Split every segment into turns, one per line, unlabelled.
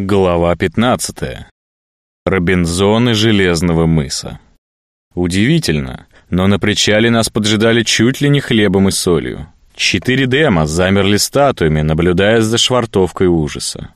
Глава 15. Робинзоны Железного мыса. Удивительно, но на причале нас поджидали чуть ли не хлебом и солью. Четыре дема замерли статуями, наблюдая за швартовкой ужаса.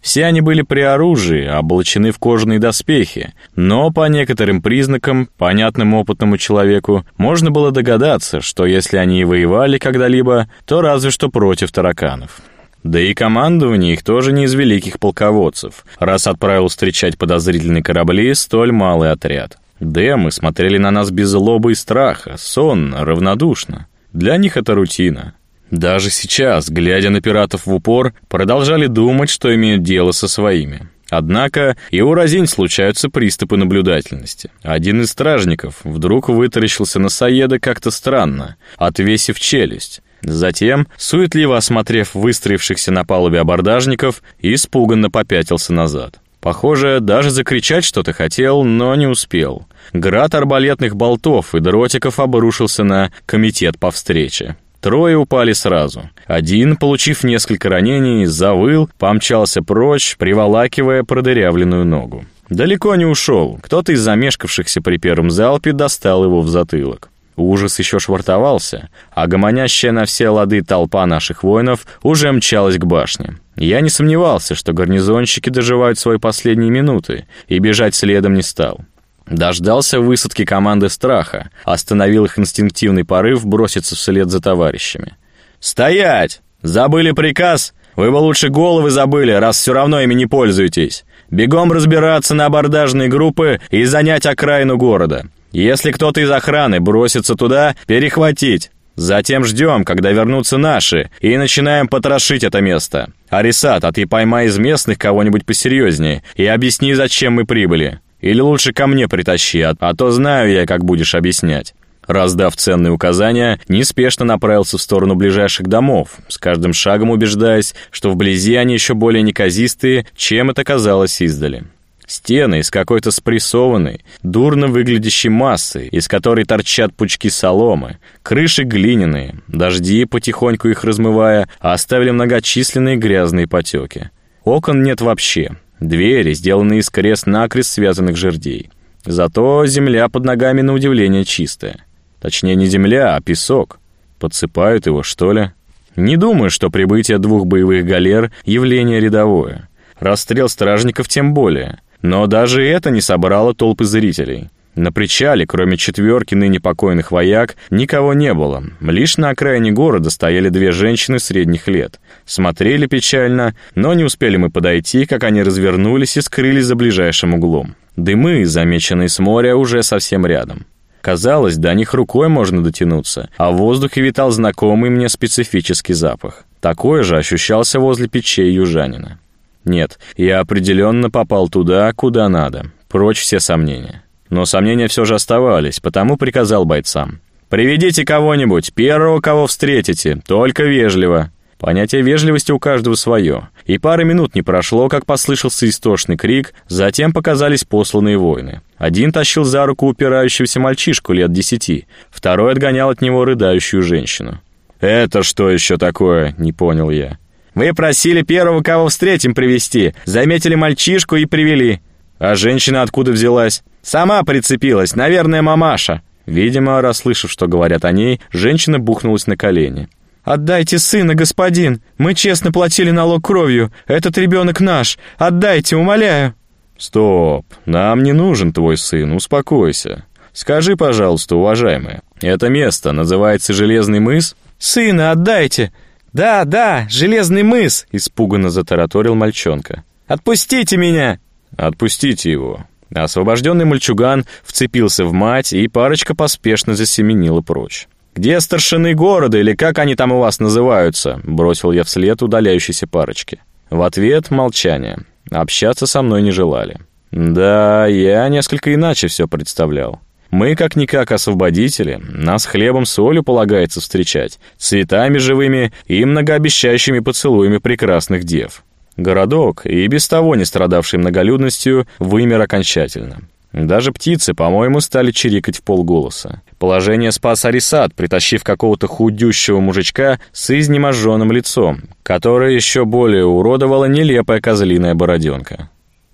Все они были при оружии, облачены в кожаные доспехи, но по некоторым признакам, понятным опытному человеку, можно было догадаться, что если они и воевали когда-либо, то разве что против тараканов. Да и командование их тоже не из великих полководцев, раз отправил встречать подозрительные корабли столь малый отряд. Демы смотрели на нас без злобы и страха, сонно, равнодушно. Для них это рутина. Даже сейчас, глядя на пиратов в упор, продолжали думать, что имеют дело со своими. Однако и у разинь случаются приступы наблюдательности. Один из стражников вдруг вытаращился на Саеда как-то странно, отвесив челюсть. Затем, суетливо осмотрев выстроившихся на палубе абордажников, испуганно попятился назад. Похоже, даже закричать что-то хотел, но не успел. Град арбалетных болтов и дротиков обрушился на комитет по встрече. Трое упали сразу. Один, получив несколько ранений, завыл, помчался прочь, приволакивая продырявленную ногу. Далеко не ушел. Кто-то из замешкавшихся при первом залпе достал его в затылок. Ужас еще швартовался, а гомонящая на все лады толпа наших воинов уже мчалась к башне. Я не сомневался, что гарнизонщики доживают свои последние минуты, и бежать следом не стал. Дождался высадки команды страха, остановил их инстинктивный порыв броситься вслед за товарищами. «Стоять! Забыли приказ? Вы бы лучше головы забыли, раз все равно ими не пользуетесь. Бегом разбираться на абордажные группы и занять окраину города. Если кто-то из охраны бросится туда, перехватить. Затем ждем, когда вернутся наши, и начинаем потрошить это место. Арисат, а ты поймай из местных кого-нибудь посерьезнее и объясни, зачем мы прибыли. Или лучше ко мне притащи, а, а то знаю я, как будешь объяснять». Раздав ценные указания, неспешно направился в сторону ближайших домов, с каждым шагом убеждаясь, что вблизи они еще более неказистые, чем это казалось издали. Стены из какой-то спрессованной, дурно выглядящей массы, из которой торчат пучки соломы, крыши глиняные, дожди, потихоньку их размывая, оставили многочисленные грязные потеки. Окон нет вообще, двери сделаны из крест-накрест связанных жердей. Зато земля под ногами на удивление чистая. Точнее, не земля, а песок. Подсыпают его, что ли? Не думаю, что прибытие двух боевых галер — явление рядовое. Расстрел стражников тем более — но даже это не собрало толпы зрителей. На причале, кроме четверки ныне покойных вояк, никого не было. Лишь на окраине города стояли две женщины средних лет. Смотрели печально, но не успели мы подойти, как они развернулись и скрылись за ближайшим углом. Дымы, замеченные с моря, уже совсем рядом. Казалось, до них рукой можно дотянуться, а в воздухе витал знакомый мне специфический запах. Такой же ощущался возле печей южанина. Нет, я определенно попал туда, куда надо. Прочь все сомнения. Но сомнения все же оставались, потому приказал бойцам. «Приведите кого-нибудь, первого, кого встретите, только вежливо». Понятие вежливости у каждого свое. И пары минут не прошло, как послышался истошный крик, затем показались посланные воины. Один тащил за руку упирающегося мальчишку лет десяти, второй отгонял от него рыдающую женщину. «Это что еще такое?» — не понял я. Вы просили первого, кого встретим, привести. Заметили мальчишку и привели. А женщина откуда взялась? Сама прицепилась, наверное, мамаша. Видимо, расслышав, что говорят о ней, женщина бухнулась на колени. «Отдайте сына, господин! Мы честно платили налог кровью. Этот ребенок наш. Отдайте, умоляю!» «Стоп! Нам не нужен твой сын, успокойся. Скажи, пожалуйста, уважаемая, это место называется Железный мыс?»
«Сына отдайте! «Да, да, железный мыс!» — испуганно затараторил мальчонка. «Отпустите меня!»
«Отпустите его!» Освобожденный мальчуган вцепился в мать, и парочка поспешно засеменила прочь. «Где старшины города, или как они там у вас называются?» — бросил я вслед удаляющейся парочке. В ответ — молчание. Общаться со мной не желали. Да, я несколько иначе все представлял. Мы, как-никак, освободители, нас хлебом солью полагается встречать, цветами живыми и многообещающими поцелуями прекрасных дев. Городок, и без того не страдавший многолюдностью, вымер окончательно. Даже птицы, по-моему, стали чирикать в полголоса. Положение спас Арисат, притащив какого-то худющего мужичка с изнеможенным лицом, которое еще более уродовала нелепая козлиная бороденка.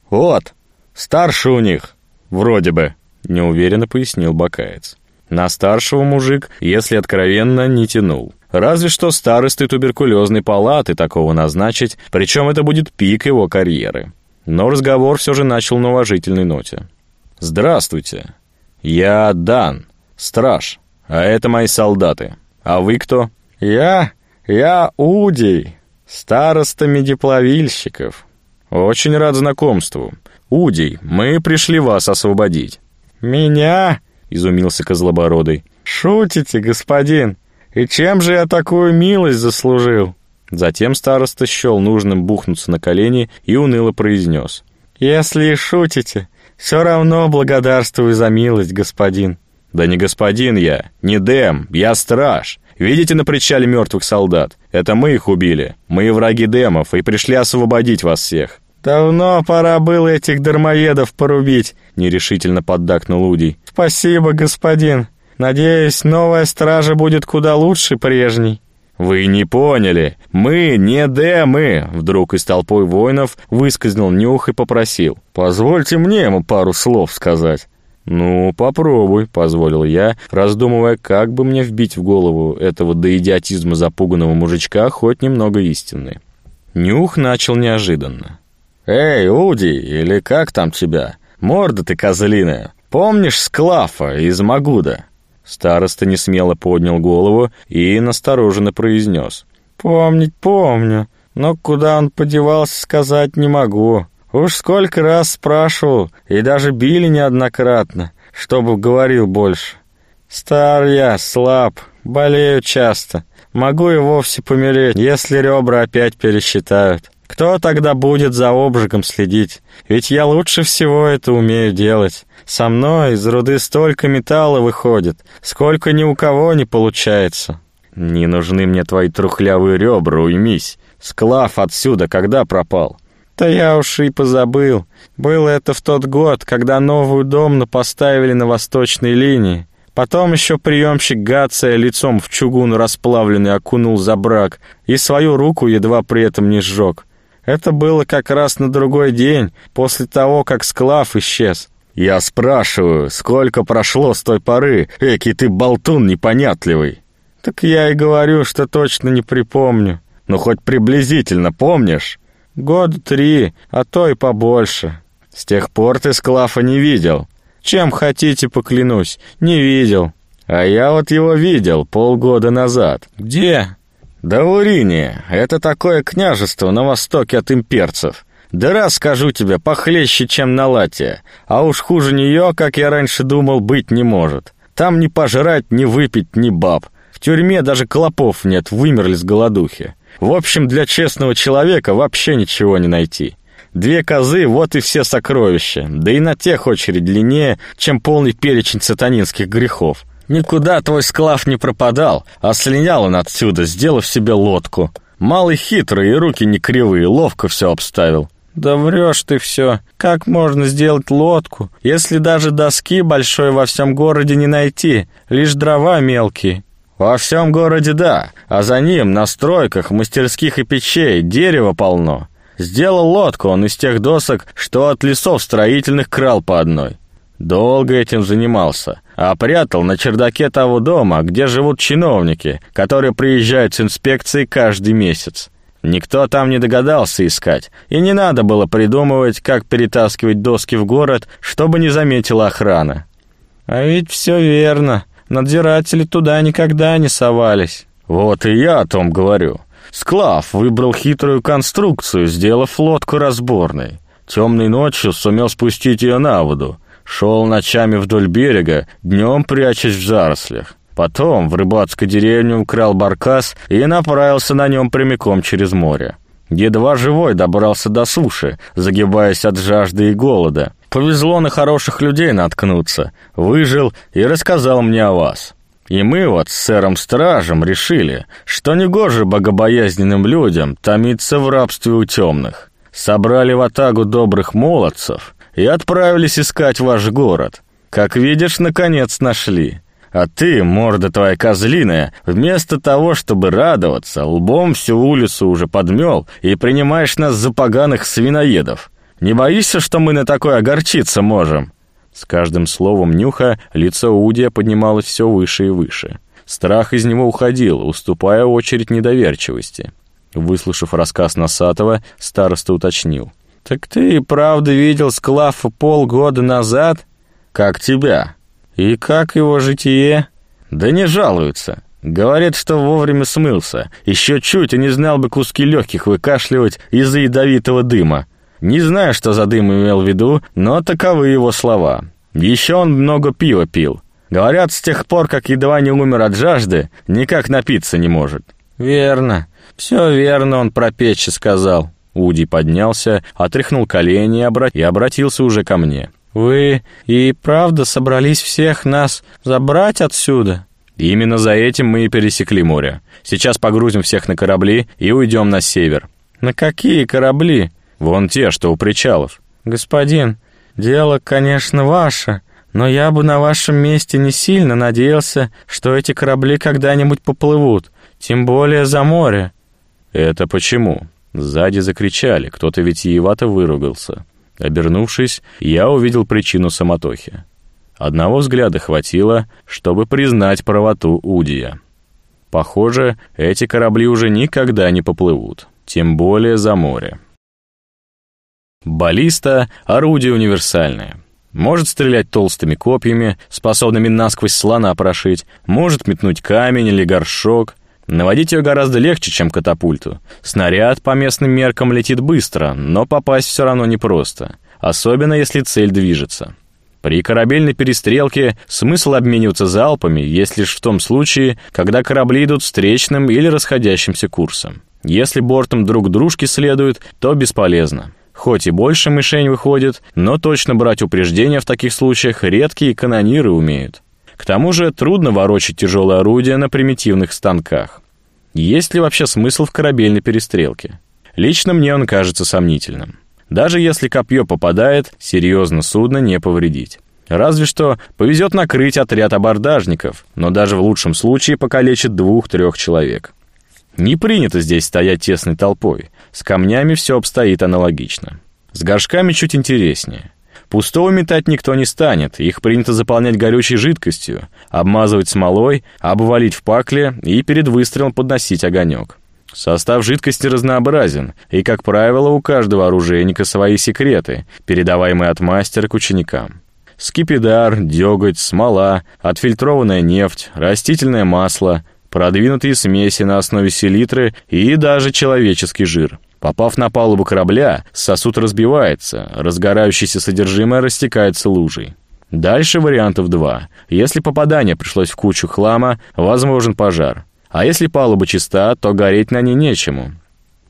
«Вот, старше у них, вроде бы», — неуверенно пояснил Бакаец. На старшего мужик, если откровенно, не тянул. Разве что старосты туберкулезной палаты такого назначить, причем это будет пик его карьеры. Но разговор все же начал на уважительной ноте. «Здравствуйте. Я Дан, страж, а это мои солдаты. А вы кто?»
«Я... я Удий, староста медиплавильщиков».
«Очень рад знакомству. Удий, мы пришли вас освободить».
«Меня?» — изумился Козлобородый. «Шутите, господин? И чем же я такую милость заслужил?»
Затем староста счел нужным бухнуться на колени и уныло произнес.
«Если и шутите, все равно благодарствую за милость, господин».
«Да не господин я, не Дэм, я страж. Видите на причале мертвых солдат? Это мы их убили. Мы враги Дэмов и пришли освободить вас всех».
«Давно пора было этих дармоедов порубить», — нерешительно поддакнул Удий. «Спасибо, господин. Надеюсь, новая стража будет куда лучше прежней».
«Вы не поняли. Мы не Дэмы!» Вдруг из толпой воинов выскользнул Нюх и попросил. «Позвольте мне ему пару слов сказать». «Ну, попробуй», — позволил я, раздумывая, как бы мне вбить в голову этого до идиотизма запуганного мужичка хоть немного истины. Нюх начал неожиданно. «Эй, Уди, или как там тебя? Морда ты козлиная. Помнишь Склафа из Магуда?» Староста несмело поднял голову и настороженно произнес.
«Помнить помню, но куда он подевался, сказать не могу. Уж сколько раз спрашивал, и даже били неоднократно, чтобы говорил больше. Стар я, слаб, болею часто. Могу и вовсе помереть, если ребра опять пересчитают. Кто тогда будет за обжигом следить? Ведь я лучше всего это умею делать. Со мной из руды столько металла выходит, сколько ни у кого не получается.
Не нужны мне твои трухлявые ребра, уймись. Склав отсюда когда пропал?
Да я уж и позабыл. Было это в тот год, когда новую домну поставили на восточной линии. Потом еще приемщик Гация лицом в чугун расплавленный окунул за брак и свою руку едва при этом не сжег. Это было как раз на другой день, после того, как склав исчез.
Я спрашиваю, сколько прошло с той поры? Эки ты болтун непонятливый.
Так я и говорю, что точно не припомню.
Ну, хоть приблизительно помнишь?
Года три, а то и побольше.
С тех пор ты Склафа не видел.
Чем хотите, поклянусь, не видел.
А я вот его видел полгода назад.
Где?
Да в Урине. Это такое княжество на востоке от имперцев. Да раз скажу тебе, похлеще, чем на Латия. А уж хуже нее, как я раньше думал, быть не может. Там ни пожрать, ни выпить, ни баб. В тюрьме даже клопов нет, вымерли с голодухи. В общем, для честного человека вообще ничего не найти. Две козы — вот и все сокровища, да и на тех очередь длиннее, чем полный перечень сатанинских грехов. Никуда твой склав не пропадал, а слинял он отсюда, сделав себе лодку. Малый хитрый и руки не кривые, ловко все обставил.
Да врешь ты все. Как можно сделать лодку, если даже доски большой во всем городе не найти, лишь дрова мелкие?
Во всем городе да, а за ним на стройках, мастерских и печей дерево полно. Сделал лодку он из тех досок, что от лесов строительных крал по одной. Долго этим занимался, а прятал на чердаке того дома, где живут чиновники, которые приезжают с инспекцией каждый месяц. Никто там не догадался искать, и не надо было придумывать, как перетаскивать доски в город, чтобы не заметила охрана.
А ведь все верно, надзиратели туда никогда не совались.
Вот и я о том говорю. Склав выбрал хитрую конструкцию, сделав лодку разборной. Темной ночью сумел спустить ее на воду, Шел ночами вдоль берега, днем прячась в зарослях. Потом в рыбацкой деревне украл баркас и направился на нем прямиком через море. Едва живой добрался до суши, загибаясь от жажды и голода. Повезло на хороших людей наткнуться. Выжил и рассказал мне о вас. И мы вот с сэром-стражем решили, что негоже богобоязненным людям томиться в рабстве у темных. Собрали в атагу добрых молодцев
и отправились искать ваш город. Как видишь, наконец нашли. А ты, морда твоя козлиная, вместо того, чтобы радоваться, лбом всю улицу уже подмел и принимаешь нас за поганых свиноедов. Не боишься, что мы на такое огорчиться можем?» С каждым словом Нюха лицо Удия поднималось все выше и выше. Страх из него уходил, уступая очередь недоверчивости. Выслушав рассказ Носатого, староста уточнил. «Так ты и правда видел Склафа полгода назад? Как тебя?» «И как его житие?» «Да не жалуются. Говорят, что вовремя смылся. Еще чуть и не знал бы куски легких выкашливать из-за ядовитого дыма. Не знаю, что за дым имел в виду, но таковы его слова. Еще он много пива пил. Говорят, с тех пор, как едва не умер от жажды, никак напиться не может». «Верно. Все верно он про печи сказал». Уди поднялся, отряхнул колени и обратился уже ко мне. «Вы и правда собрались всех нас забрать отсюда?»
«Именно за этим мы и пересекли море. Сейчас погрузим всех на корабли и уйдем на север».
«На какие корабли?»
«Вон те, что у причалов».
«Господин, дело, конечно, ваше, но я бы на вашем месте не сильно надеялся, что эти корабли когда-нибудь поплывут, тем более за море».
«Это почему?» Сзади закричали, кто-то витиевато выругался. Обернувшись, я увидел причину самотохи. Одного взгляда хватило, чтобы признать правоту Удия. Похоже, эти корабли уже никогда не поплывут, тем более за море. Баллиста — орудие универсальное. Может стрелять толстыми копьями, способными насквозь слона прошить, может метнуть камень или горшок — Наводить ее гораздо легче, чем катапульту. Снаряд по местным меркам летит быстро, но попасть все равно непросто, особенно если цель движется. При корабельной перестрелке смысл обмениваться залпами есть лишь в том случае, когда корабли идут встречным или расходящимся курсом. Если бортом друг дружке следуют, то бесполезно. Хоть и больше мишень выходит, но точно брать упреждения в таких случаях редкие канониры умеют. К тому же трудно ворочать тяжелое орудие на примитивных станках. Есть ли вообще смысл в корабельной перестрелке? Лично мне он кажется сомнительным. Даже если копье попадает, серьезно судно не повредить. Разве что повезет накрыть отряд абордажников, но даже в лучшем случае покалечит двух-трех человек. Не принято здесь стоять тесной толпой. С камнями все обстоит аналогично. С горшками чуть интереснее. Пустого метать никто не станет, их принято заполнять горючей жидкостью, обмазывать смолой, обвалить в пакле и перед выстрелом подносить огонек. Состав жидкости разнообразен, и, как правило, у каждого оружейника свои секреты, передаваемые от мастера к ученикам. Скипидар, деготь, смола, отфильтрованная нефть, растительное масло, продвинутые смеси на основе селитры и даже человеческий жир. Попав на палубу корабля, сосуд разбивается, разгорающееся содержимое растекается лужей. Дальше вариантов два. Если попадание пришлось в кучу хлама, возможен пожар. А если палуба чиста, то гореть на ней нечему.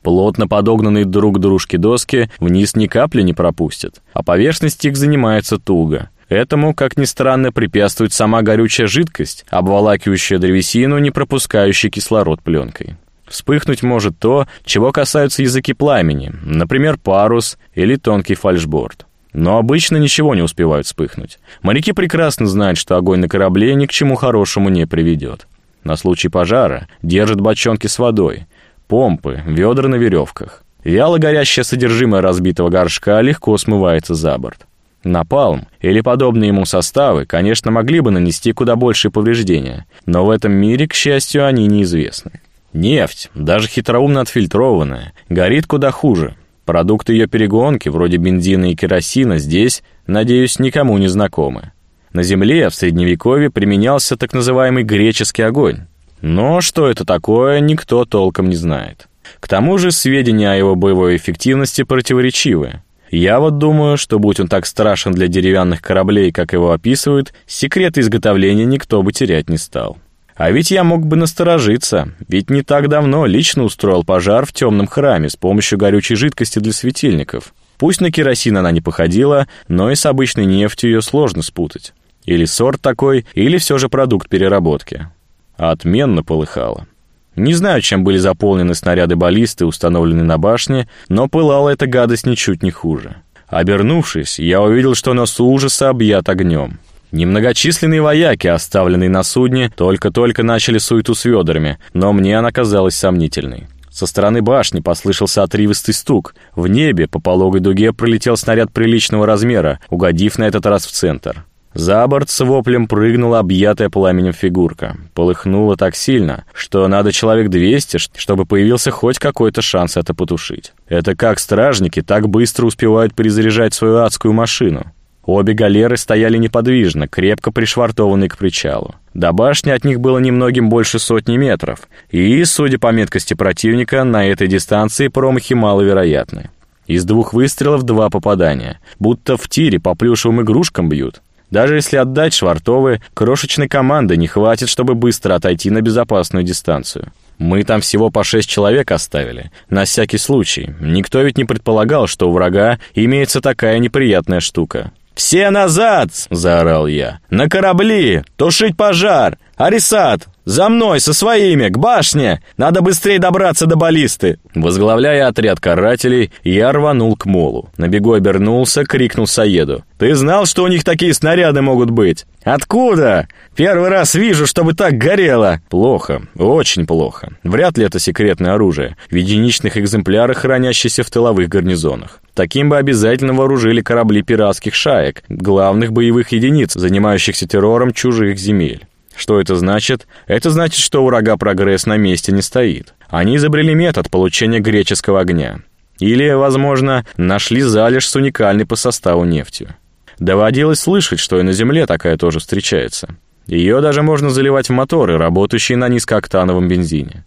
Плотно подогнанные друг к дружке доски вниз ни капли не пропустят, а поверхность их занимается туго. Этому, как ни странно, препятствует сама горючая жидкость, обволакивающая древесину, не пропускающая кислород пленкой. Вспыхнуть может то, чего касаются языки пламени, например, парус или тонкий фальшборд. Но обычно ничего не успевают вспыхнуть. Моряки прекрасно знают, что огонь на корабле ни к чему хорошему не приведет. На случай пожара держат бочонки с водой, помпы, ведра на веревках. Вяло горящее содержимое разбитого горшка легко смывается за борт. Напалм или подобные ему составы, конечно, могли бы нанести куда большие повреждения, но в этом мире, к счастью, они неизвестны. Нефть, даже хитроумно отфильтрованная, горит куда хуже. Продукты ее перегонки, вроде бензина и керосина, здесь, надеюсь, никому не знакомы. На Земле в Средневековье применялся так называемый греческий огонь. Но что это такое, никто толком не знает. К тому же сведения о его боевой эффективности противоречивы. Я вот думаю, что будь он так страшен для деревянных кораблей, как его описывают, секреты изготовления никто бы терять не стал. А ведь я мог бы насторожиться, ведь не так давно лично устроил пожар в темном храме с помощью горючей жидкости для светильников. Пусть на керосин она не походила, но и с обычной нефтью ее сложно спутать. Или сорт такой, или все же продукт переработки. Отменно полыхало. Не знаю, чем были заполнены снаряды баллисты, установленные на башне, но пылала эта гадость ничуть не хуже. Обернувшись, я увидел, что нос ужаса объят огнем. Немногочисленные вояки, оставленные на судне, только-только начали суету с ведрами, но мне она казалась сомнительной. Со стороны башни послышался отрывистый стук. В небе по пологой дуге пролетел снаряд приличного размера, угодив на этот раз в центр. За борт с воплем прыгнула объятая пламенем фигурка. Полыхнула так сильно, что надо человек 200, чтобы появился хоть какой-то шанс это потушить. Это как стражники так быстро успевают перезаряжать свою адскую машину. Обе галеры стояли неподвижно, крепко пришвартованные к причалу. До башни от них было немногим больше сотни метров, и, судя по меткости противника, на этой дистанции промахи маловероятны. Из двух выстрелов два попадания, будто в тире по плюшевым игрушкам бьют. Даже если отдать швартовы, крошечной команды не хватит, чтобы быстро отойти на безопасную дистанцию. Мы там всего по шесть человек оставили, на всякий случай. Никто ведь не предполагал, что у врага имеется такая неприятная штука. «Все назад!» — заорал я. «На корабли! Тушить пожар! Арисат! За мной, со своими, к башне! Надо быстрее добраться до баллисты!» Возглавляя отряд карателей, я рванул к молу. На бегу обернулся, крикнул Саеду. «Ты знал, что у них такие снаряды могут быть?» «Откуда? Первый раз вижу, чтобы так горело!» «Плохо, очень плохо. Вряд ли это секретное оружие, в единичных экземплярах, хранящееся в тыловых гарнизонах. Таким бы обязательно вооружили корабли пиратских шаек, главных боевых единиц, занимающихся террором чужих земель. Что это значит? Это значит, что у врага прогресс на месте не стоит. Они изобрели метод получения греческого огня. Или, возможно, нашли залежь с уникальной по составу нефтью. Доводилось слышать, что и на Земле такая тоже встречается. Ее даже можно заливать в моторы, работающие на низкооктановом бензине.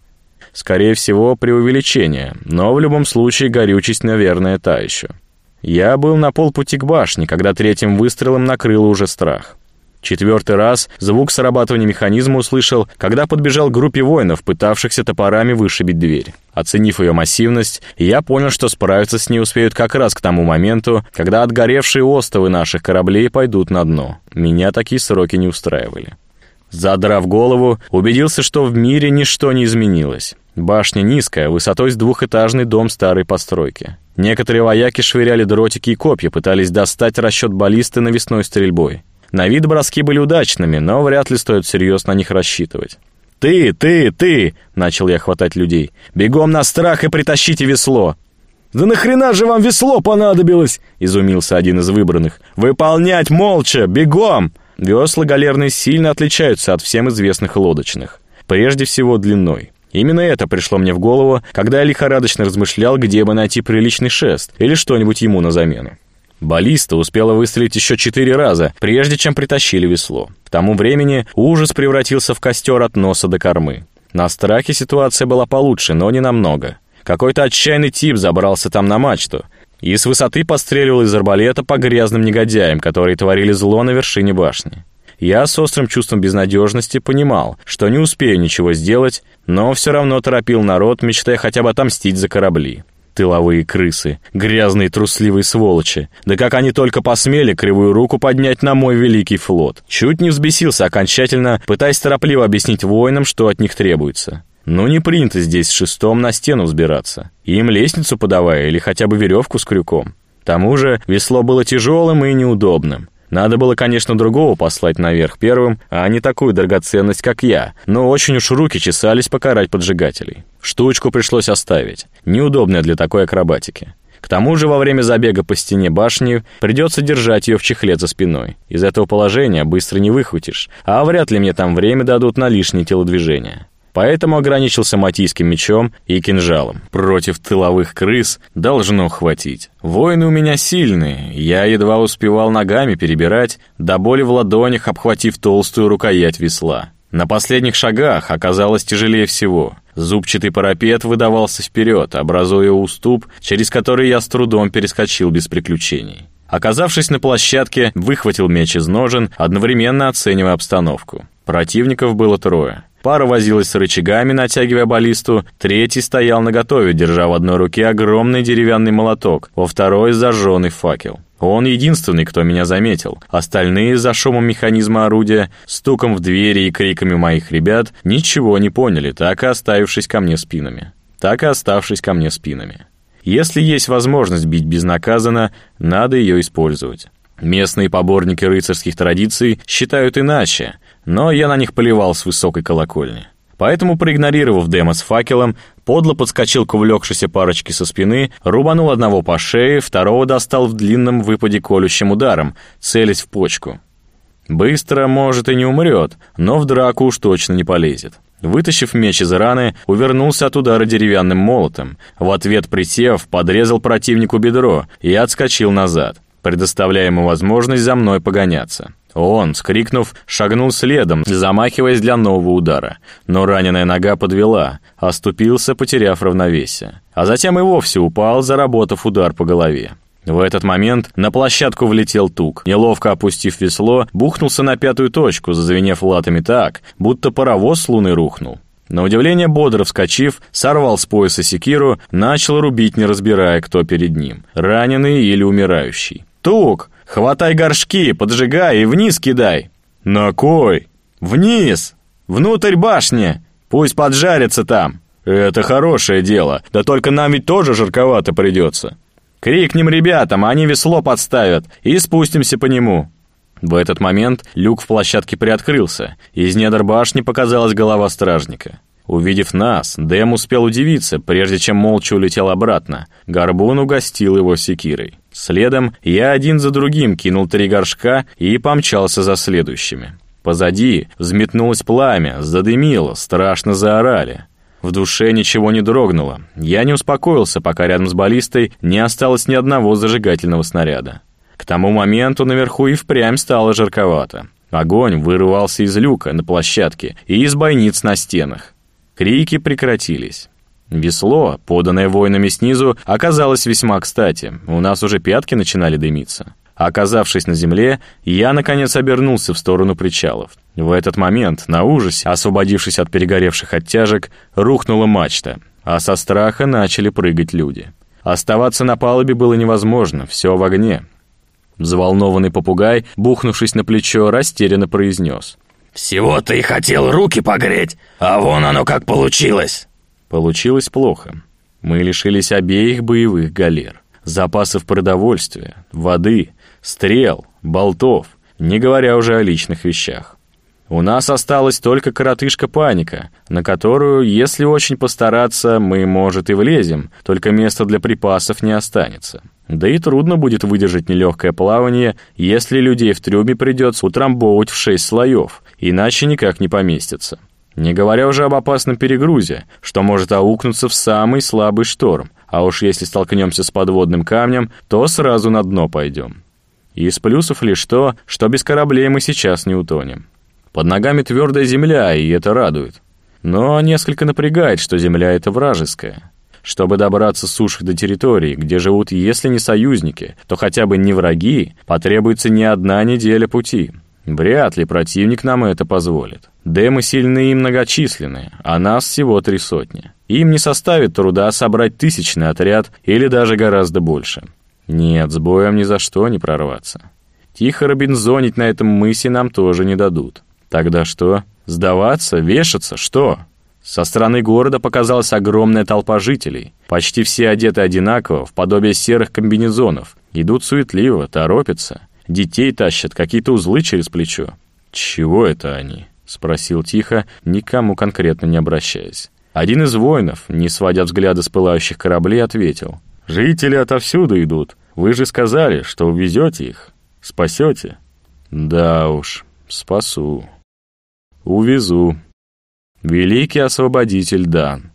Скорее всего, преувеличение, но в любом случае горючесть, наверное, та еще. Я был на полпути к башне, когда третьим выстрелом накрыло уже страх. Четвертый раз звук срабатывания механизма услышал, когда подбежал к группе воинов, пытавшихся топорами вышибить дверь. Оценив ее массивность, я понял, что справиться с ней успеют как раз к тому моменту, когда отгоревшие остовы наших кораблей пойдут на дно. Меня такие сроки не устраивали. Задрав голову, убедился, что в мире ничто не изменилось. Башня низкая, высотой с двухэтажный дом старой постройки. Некоторые вояки швыряли дротики и копья, пытались достать расчет баллисты навесной стрельбой. На вид броски были удачными, но вряд ли стоит всерьез на них рассчитывать. «Ты, ты, ты!» — начал я хватать людей. «Бегом на страх и притащите весло!» «Да нахрена же вам весло понадобилось?» — изумился один из выбранных. «Выполнять молча! Бегом!» Весла галерные сильно отличаются от всем известных лодочных. Прежде всего длиной. Именно это пришло мне в голову, когда я лихорадочно размышлял, где бы найти приличный шест или что-нибудь ему на замену. Баллиста успела выстрелить еще четыре раза, прежде чем притащили весло. К тому времени ужас превратился в костер от носа до кормы. На страхе ситуация была получше, но не намного. Какой-то отчаянный тип забрался там на мачту и с высоты постреливал из арбалета по грязным негодяям, которые творили зло на вершине башни. Я с острым чувством безнадежности понимал, что не успею ничего сделать, но все равно торопил народ, мечтая хотя бы отомстить за корабли. Тыловые крысы, грязные трусливые сволочи. Да как они только посмели кривую руку поднять на мой великий флот. Чуть не взбесился окончательно, пытаясь торопливо объяснить воинам, что от них требуется. Ну не принято здесь шестом на стену взбираться. Им лестницу подавая или хотя бы веревку с крюком. К тому же весло было тяжелым и неудобным. Надо было, конечно, другого послать наверх первым, а не такую драгоценность, как я, но очень уж руки чесались покарать поджигателей. Штучку пришлось оставить, неудобная для такой акробатики. К тому же во время забега по стене башни придется держать ее в чехле за спиной. Из этого положения быстро не выхватишь, а вряд ли мне там время дадут на лишние телодвижения поэтому ограничился матийским мечом и кинжалом. Против тыловых крыс должно хватить. Воины у меня сильные, я едва успевал ногами перебирать, до боли в ладонях обхватив толстую рукоять весла. На последних шагах оказалось тяжелее всего. Зубчатый парапет выдавался вперед, образуя уступ, через который я с трудом перескочил без приключений. Оказавшись на площадке, выхватил меч из ножен, одновременно оценивая обстановку. Противников было трое. Пара возилась с рычагами, натягивая баллисту, третий стоял наготове, держа в одной руке огромный деревянный молоток, во второй зажженный факел. Он единственный, кто меня заметил. Остальные за шумом механизма орудия, стуком в двери и криками моих ребят ничего не поняли, так и оставившись ко мне спинами. Так и оставшись ко мне спинами. Если есть возможность бить безнаказанно, надо ее использовать. Местные поборники рыцарских традиций считают иначе, но я на них поливал с высокой колокольни. Поэтому, проигнорировав демо с факелом, подло подскочил к увлекшейся парочке со спины, рубанул одного по шее, второго достал в длинном выпаде колющим ударом, целясь в почку. Быстро, может, и не умрет, но в драку уж точно не полезет. Вытащив меч из раны, увернулся от удара деревянным молотом. В ответ присев, подрезал противнику бедро и отскочил назад, предоставляя ему возможность за мной погоняться. Он, скрикнув, шагнул следом, замахиваясь для нового удара. Но раненая нога подвела, оступился, потеряв равновесие. А затем и вовсе упал, заработав удар по голове. В этот момент на площадку влетел тук. Неловко опустив весло, бухнулся на пятую точку, зазвенев латами так, будто паровоз с луны рухнул. На удивление бодро вскочив, сорвал с пояса секиру, начал рубить, не разбирая, кто перед ним, раненый или умирающий. «Тук!» Хватай горшки, поджигай и вниз кидай. На кой? Вниз! Внутрь башни! Пусть поджарится там. Это хорошее дело, да только нам ведь тоже жарковато придется. Крикнем ребятам, они весло подставят, и спустимся по нему. В этот момент люк в площадке приоткрылся, из недр башни показалась голова стражника. Увидев нас, Дэм успел удивиться, прежде чем молча улетел обратно. Горбун угостил его секирой. Следом я один за другим кинул три горшка и помчался за следующими. Позади взметнулось пламя, задымило, страшно заорали. В душе ничего не дрогнуло. Я не успокоился, пока рядом с баллистой не осталось ни одного зажигательного снаряда. К тому моменту наверху и впрямь стало жарковато. Огонь вырывался из люка на площадке и из бойниц на стенах. Крики прекратились. Весло, поданное воинами снизу, оказалось весьма кстати. У нас уже пятки начинали дымиться. Оказавшись на земле, я, наконец, обернулся в сторону причалов. В этот момент, на ужасе, освободившись от перегоревших оттяжек, рухнула мачта, а со страха начали прыгать люди. Оставаться на палубе было невозможно, все в огне. Взволнованный попугай, бухнувшись на плечо, растерянно произнес —
«Всего-то и хотел руки погреть, а вон оно как получилось!»
Получилось плохо. Мы лишились обеих боевых галер. Запасов продовольствия, воды, стрел, болтов, не говоря уже о личных вещах. У нас осталась только коротышка паника, на которую, если очень постараться, мы, может, и влезем, только места для припасов не останется. Да и трудно будет выдержать нелегкое плавание, если людей в трюме придется утрамбовывать в шесть слоев, иначе никак не поместится. Не говоря уже об опасном перегрузе, что может аукнуться в самый слабый шторм, а уж если столкнемся с подводным камнем, то сразу на дно пойдем. Из плюсов лишь то, что без кораблей мы сейчас не утонем. Под ногами твердая земля, и это радует. Но несколько напрягает, что земля эта вражеская. Чтобы добраться с суши до территории, где живут, если не союзники, то хотя бы не враги, потребуется не одна неделя пути. Вряд ли противник нам это позволит. Демы сильные и многочисленные, а нас всего три сотни. Им не составит труда собрать тысячный отряд или даже гораздо больше. Нет, с боем ни за что не прорваться. Тихо робинзонить на этом мысе нам тоже не дадут. Тогда что? Сдаваться? Вешаться? Что? Со стороны города показалась огромная толпа жителей. Почти все одеты одинаково, в подобие серых комбинезонов. Идут суетливо, торопятся. Детей тащат, какие-то узлы через плечо. «Чего это они?» — спросил тихо, никому конкретно не обращаясь. Один из воинов, не сводя взгляда с пылающих кораблей, ответил. «Жители отовсюду идут. Вы же сказали, что увезете их. Спасете?» «Да уж, спасу. Увезу», Великий освободитель Дан.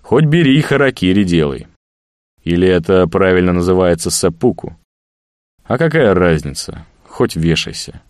Хоть бери харакири делай. Или это правильно называется сапуку? А какая разница? Хоть вешайся.